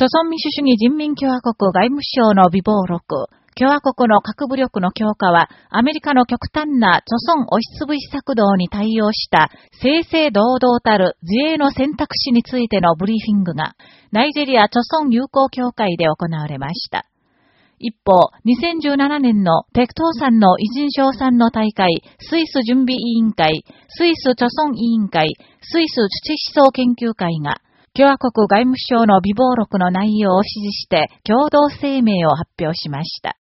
朝鮮民主主義人民共和国外務省の微暴録、共和国の核武力の強化は、アメリカの極端な著村押しつぶし策動に対応した正々堂々たる自衛の選択肢についてのブリーフィングが、ナイジェリア著村友好協会で行われました。一方、2017年のペクトー山の偉人賞賛の大会、スイス準備委員会、スイス著村委員会、スイス土思想研究会が、共和国外務省の微暴録の内容を指示して共同声明を発表しました。